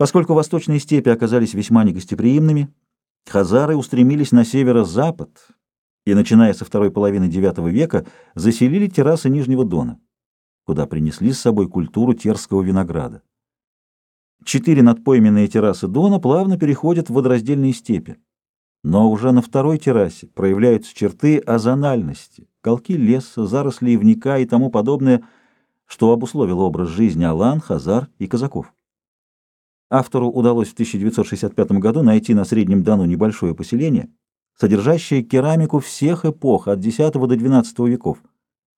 Поскольку восточные степи оказались весьма негостеприимными, хазары устремились на северо-запад и, начиная со второй половины IX века, заселили террасы Нижнего Дона, куда принесли с собой культуру терского винограда. Четыре надпойменные террасы Дона плавно переходят в водораздельные степи. Но уже на второй террасе проявляются черты озональности, колки леса, заросли ивника и тому подобное, что обусловило образ жизни алан, хазар и казаков. Автору удалось в 1965 году найти на Среднем Дону небольшое поселение, содержащее керамику всех эпох от X до XII веков,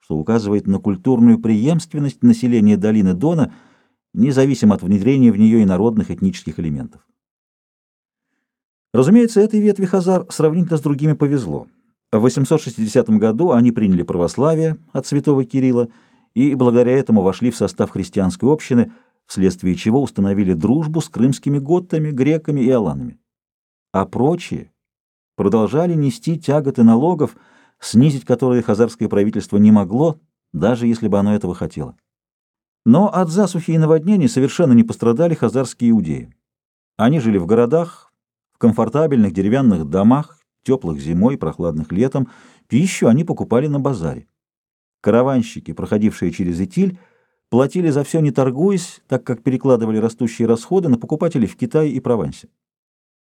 что указывает на культурную преемственность населения долины Дона, независимо от внедрения в нее инородных этнических элементов. Разумеется, этой ветви хазар сравнительно с другими повезло. В 860 году они приняли православие от святого Кирилла и благодаря этому вошли в состав христианской общины, вследствие чего установили дружбу с крымскими готтами, греками и аланами. А прочие продолжали нести тяготы налогов, снизить которые хазарское правительство не могло, даже если бы оно этого хотело. Но от засухи и наводнений совершенно не пострадали хазарские иудеи. Они жили в городах, комфортабельных деревянных домах, теплых зимой, прохладных летом, пищу они покупали на базаре. Караванщики, проходившие через Итиль, платили за все не торгуясь, так как перекладывали растущие расходы на покупателей в Китае и Провансе.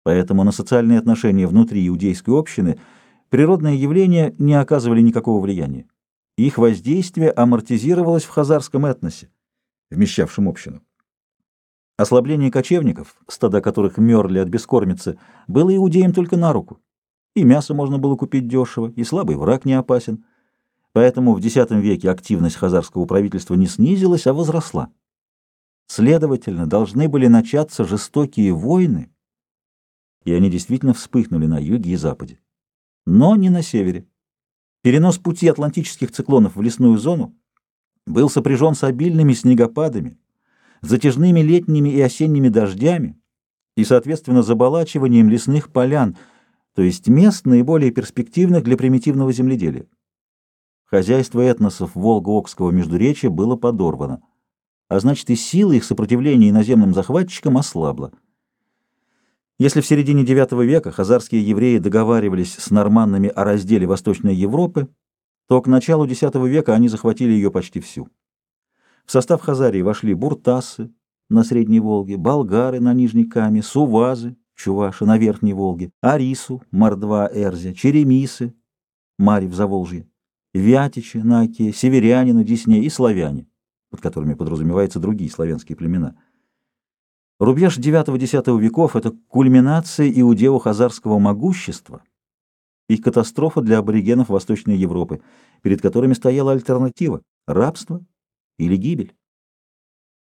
Поэтому на социальные отношения внутри иудейской общины природные явления не оказывали никакого влияния. Их воздействие амортизировалось в хазарском этносе, вмещавшем общину. Ослабление кочевников, стада которых мерли от бескормицы, было иудеям только на руку. И мясо можно было купить дешево, и слабый враг не опасен. Поэтому в X веке активность хазарского правительства не снизилась, а возросла. Следовательно, должны были начаться жестокие войны, и они действительно вспыхнули на юге и западе. Но не на севере. Перенос пути атлантических циклонов в лесную зону был сопряжен с обильными снегопадами, затяжными летними и осенними дождями и, соответственно, заболачиванием лесных полян, то есть мест наиболее перспективных для примитивного земледелия. Хозяйство этносов Волго-Окского междуречия было подорвано, а значит и сила их сопротивления иноземным захватчикам ослабла. Если в середине IX века хазарские евреи договаривались с норманнами о разделе Восточной Европы, то к началу X века они захватили ее почти всю. В состав Хазарии вошли буртасы на Средней Волге, болгары на Нижней Каме, сувазы, чуваши на Верхней Волге, арису, мордва, эрзя, черемисы, мари в Заволжье, вятичи на Оке, северяне на Десне и славяне, под которыми подразумеваются другие славянские племена. Рубеж IX-X веков — это кульминация иудео-хазарского могущества и катастрофа для аборигенов Восточной Европы, перед которыми стояла альтернатива — рабство или гибель.